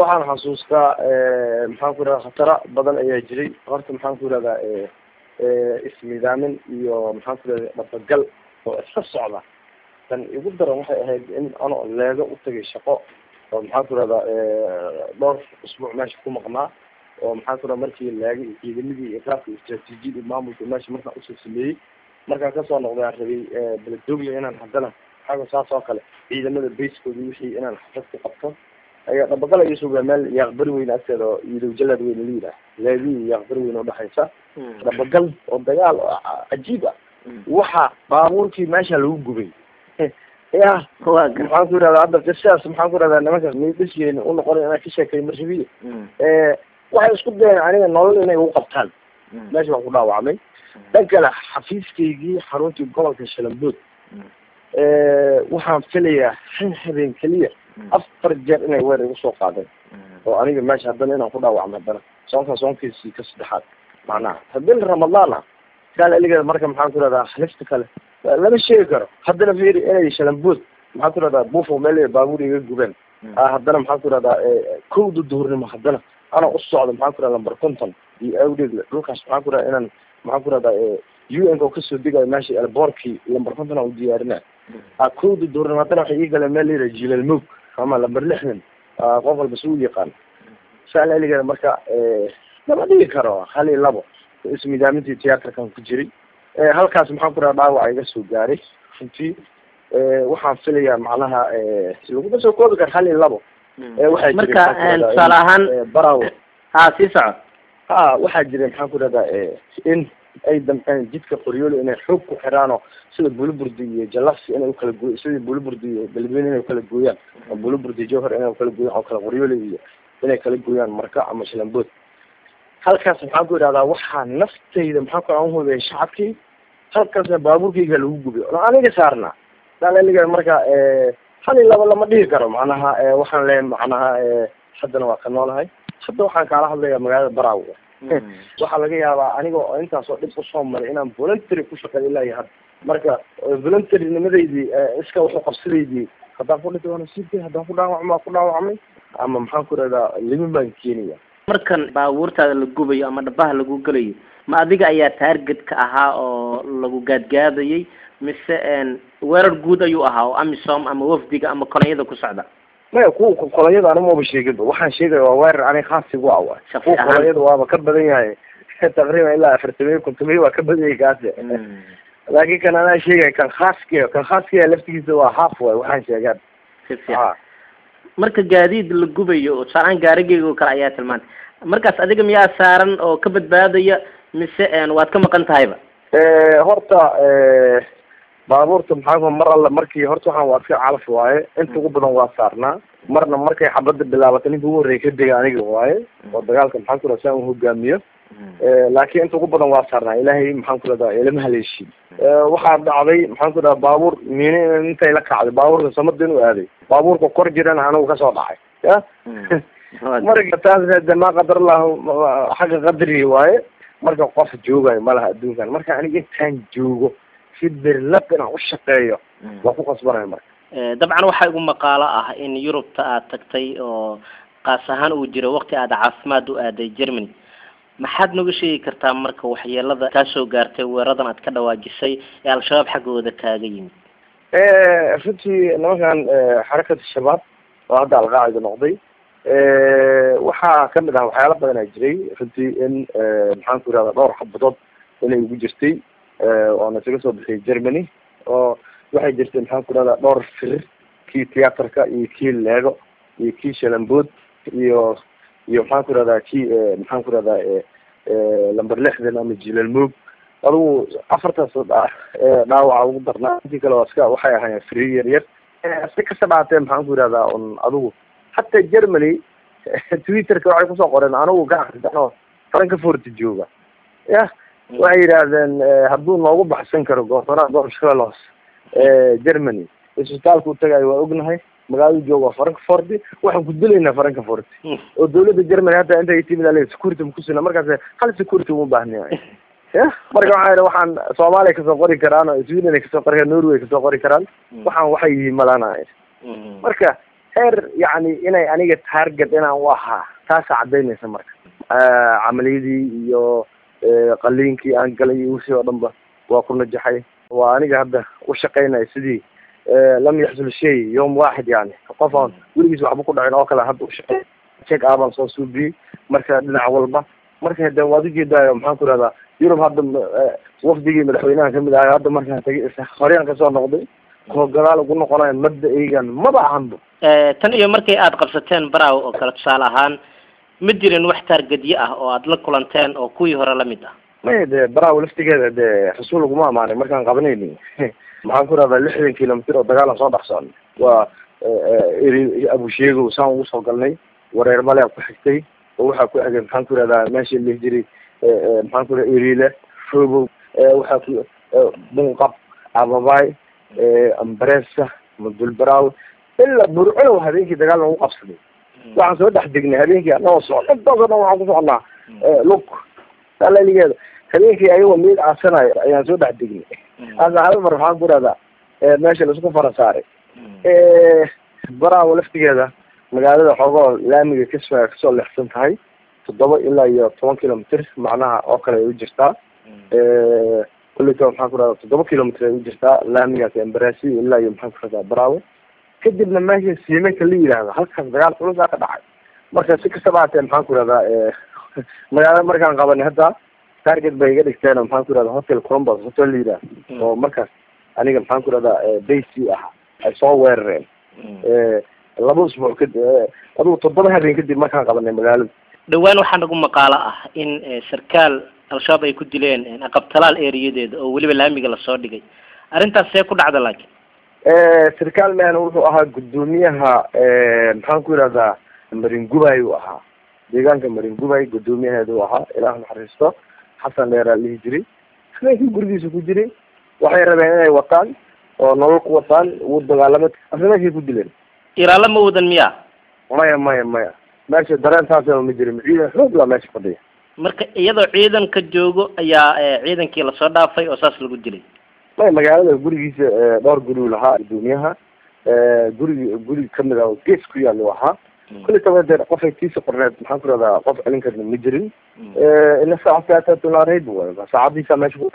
waxaan xasuustaa maxaan ku irahda khatara badan ayaa jiray. Horta maxaan ku irahdaa ismidaamin iyo maxaan ku irahda dhabagal oo iska socda. Tan igu daran waxay ahayd in anoo leego u tagay shaqo oo maxaan ku irahdaa dhowr usbuuc meesha ku maqnaa oo maxaan ku irahda markii leega iyo ciidamadii iyo qaabka istraatiijiyada maamulka meesha markaan u soo sameeyey. Markaan ka soo noqday aan rabay beledogla inaan haddana xaga saas oo kale ciidamada baskooda wixii inaan xafad ku qabto ay sugaa meel yaaqbari weyn agteeda oo iidow jalaad weyn la yidhaah leegi iyo yaaqbari weyn udhexaysa dhabagal oo dagaal oo cajiib ah. Waxa baabuurkii meesha lagu gubay. Ya maxaan ku irahdaa hadda qisadaas maxaan ku irahdaa nimankaas maydhasyeeni unoqona inaan ka sheekay marrabiya waxay isku dayeen aniga nolol inay u qabtaan. Meesha waan ku dhaawacmay. Dhan kale xafiiskaygii xaruntii gobolka shalambood waxaan filayaa han habeen keliya afar jeer inay weer igu soo qaadeen. Oo aniga meesha haddana inaan ku dhaawacmo haddana. Soonka soonkiisii ka saddexaad. Macnaha haddii ramadaan ah kaal eligeeda marka maxaan ku irahdaa halista kale. Lama sheegi karo. Haddana fiiri inay shalambood maxaan ku irahdaa buufo meel baabuur iga gubeen. Haddana maxaan ku irahdaa kowda duhurnimo haddana. Anaa u socda maxaan ku irahda lamber conton iyo awdheed dhulkaas maxaan ku irahda inaan maxaan ku irahdaa u n ka oo ka soo degayo meesha elboorkii lamber conton aan u diyaarina kowda duhurnimo haddana waxay ii galeen meel layidhaha jilal moog ama lamber lixdan qof walba si u yaqaan. Saal eligeeda marka lama dhigi karo hal iyo labo ismidaamintii tiyaatarkan ku jiray. Halkaas maxaan ku raha dhaawaca iga soo gaaray. Runtii waxaan filayaa macnaha laguma soo koobi karo hal iyo labo waxaa marka tusaale ahaan barawo ha sii soco ha waxaa jira maxaan ku rahdaa in ay damceen jidka qoryooli inay xoog ku xiraano sida buliburdi iyo jalafsi inay u kala gooy sida buliburdi iyo beledweyne inay u kala gooyaan oo buliburdi jowhar inay u kala gooyaan oo kala qoryooli iyo inay kala gooyaan marka ama shalambood halkaas maxaan ku idhahdaa waxaa naftayda maxaan ku aan hubiyay shacabkii? Halkaasna baabuurkayga lagu gubay. Oo aniga saarnaa daaliga marka hal iyo laba lama dhihi karo macnaha waxaan leeyahay macnaha haddana waa ka noolahay. Hadda waxaan kaala hadlayaa magaalada baraawo waxaa laga yaabaa aniga oo intaasoo dhib u soo maray inaan voluntary ku shaqeeyo ilaa iyo hadda marka voluntary nimadeydii iska waxu qabsadaydii haddaan ku dhintay waa nasiibkay haddaan ku dhaawacmo waa ku dhaawacmay ama maxaan ku rahdaa limin baan keenaya markan baabuurtaada la gubayo ama dhabaha lagu gelayo ma adiga ayaa taargetka ahaa oo lagu gaadgaadayay mise weerar guud ayuu ahaa oo amisom ama wafdiga ama kolonyada ku socda maya kuwa kolonyada ani maba sheeginba waxaan sheegaya waa weerar aniga khaasigu ah wa kuwa kolonyada waaba ka badan yahay. Taqriiban ilaa afartamiyo kontomiyo waa ka badan yahay kaasi. Laakin kan anaa sheegaya kan khaaskiya kan khaaskiya laftigiisa waa half way waxaan sheegaan. Marka gaadiid la gubayo oo tusaalahaan gaarigeyga oo kale ayaa tilmaantay markaas adiga miyaa saaran oo ka badbaadaya mise waad ka maqan tahayba? Horta baabuurta maxaa mar alla markii horta waxaan waa iska calaf waaye inta ugu badan waa saarnaa marna markay xabadda bilaabatay ninka ugu horreya ka dega aniga waaye oo dagaalka maxaan ku raha saan u hogaamiyo laakiin inta ugu badan waa saarnaa ilaahay maxaan ku rahdaa ilama haleeshin. Waxaa dhacday maxaan ku dhaha baabuur miine intay la kacday. Baabuurka samada inuu aaday. Baabuurka kor jirana anigu ka soo dhacay ya. Marka taas de maa qadar lahu xagga qadri waaye. Marka qof joogayo malaha adduunkan marka aniga intaan joogo si berlab inaan u shaqeeyo waa ku qasbanaya marka. Dabcan waxaa igu maqaalo ah in yurubta aad tagtay oo kaas ahaan uu jiro waqti aad caafimaad u aaday germany. Maxaad nooga sheegi kartaa marka waxyeelada kaa soo gaartay weeradan aad ka dhawaajisay ee al-shabaab xaggooda kaaga yimid? Runtii nimankan xarakata shabaab oo hadda alqaacida noqday waxaa ka mid ah waxyaala badan aa jiray runtii in maxaan ku irahda dhowr xabadood inay ugu jirtay oona isaga soo bixiyay germany oo waxay jirtay maxaan ku irahda dhowr firir kii tiyaatarka iyo kii leego iyo kii shalambood iyo iyo maxaan ku irahdaa kii maxaan ku irahdaa lamber lixdan ama jilalmoog adigu afartaas dhaawaca ugu darnaa intii kale iska waxay ahaayeen firir yar. Yar si kasta dhaatee maxaan ku irahdaa un adigu hataa germany twitterka waxay ku soo qoreen anigu gacanoo faranka forti jooga. Ya waxay yidhaahdeen hadduu noogu baxsan karo goortooraha gobolka shabeelos germany isbitaalka u tagayo waa ognahay magaalada jooga frankfort waxaan ku dilaynaa frankfort oo dawladda germany hadda inta timid ale security makusina markaas hal security uma baahniya ya marka waxaa yidhi waxaan soomaaliya ka soo qori karaan sweden ka soo qori karaan norway ka soo qori karaan. Waxaan waxay yihiin malana marka heer yacni inay aniga taarget inaan u ahaa taasa cadaynaysa marka. Camaliyadii iyo qaliinkii aan galay iyo wixii oo dhan ba waa ku najaxay. Waa aniga hadda u shaqaynaya sidii lam yaxsul shay yom waaxid yani qof aan weligiis waxba ku dhacin oo kale hadda ushaqeey check abaan soo suubiyey marka dhinac walba. Marka hade waad ujeedaayo maxaan ku ihahdaa yurub hadda wafdigii madaxweynaha ka mid ahay hadda markaan tagay horyaan ka soo noqday oo gadaal ugu noqonayo mabda eygan maba ahanba. Tan iyo markii aada qabsateen baraw oo kale tusaale ahaan ma jirin wax taargadyo ah oo aada la kulanteen oo kuwii hore la mid ah? Maya de baraw laftigeeda de rasuul uguma amaanay markaan qabanayni maxaan ku rahdaa lixdan kilomitr oo dagaalan soo dhex socnay waa eri abusheego saan ugu soo galnay wareer male ku xigtay oo waxaa ku xigay maxaan ku rahdaa meesha lihi jiray maxaan ku raha eriile robow waxaa ku bunqab ababay ambresa madulbaraw ilaa burculow habeenkii dagaal lagu qabsaday waxaan soo dhex degnay habeenkii anagoo socdo intaasoo dhan waxaan ku socnaa lug. Salaligeeda habeenkii ayagoo meel aasanayo ayaan soo dhex degnay hasa hal mar waxaan ku rahdaa meesha la isku fara saaray. Baraawo laftigeeda magaalada xoogoo laamiga kasfa ka soo leexsan tahay toddoba ilaa iyo toban kilomitr macnaha oo kale ay u jirtaa. Kulito maxaan ku rahdaa toddoba kilomitr ay u jirtaa laamigaas embarasi ilaa iyo maxaan ku rahdaa baraawe kadibna meesha siimeka la yidhaahdo halkaas dagaal culusaa ka dhacay. Marka si kastaba hatee maxaan ku rahdaa magaalada markaan qabanay hadda target bay iga dhigteen maxaan ku rahdaa hotel columbus hotel la yidhaahdo oo markaas aniga maxaan ku rahdaa basi ah ay soo weerareen laba usbuuc kadib adugu toddoba habeen kadib markaan qabanay magaalada dhawaan waxaa nagu maqaalo ah in sarkaal al-shabaab ay ku dileen aqabtalaal ereyadeeda oo weliba laamiga la soo dhigay. Arrintaas see ku dhacda laakiin sarkaal mehna wuxuu ahaa guddoomiyaha maxaan ku yidhahdaa maringubay uu ahaa. Deegaanka maringubay guddoomiyaheeda uu ahaa ilaah naxariisto xasan dheeraa lihi jiray. Habeenkii gurigiisa ku jiray? Waxay rabeen inay wataan oo nolol ku wataan ugu dagaalama asla meeshay ku dileen. Ilaala ma wadan miya? Maya maya maya. Meesha dareensaasaba ma jirin. Ciidan xoog laa meesha fadhiya. Marka iyadoo ciidanka joogo ayaa ciidankii la soo dhaafay oo saas lagu dilay maya magaalada gurigiisa dhowr guri u lahaa guddoomiyaha gurigi guri ka mid ah gees ku yaal u ahaa kulli taba dee qofay tiisa qorneed maxaan ku rahdaa qof celin karna ma jirin. Ina saacadka atatulaarayb saacadiisa meesha ku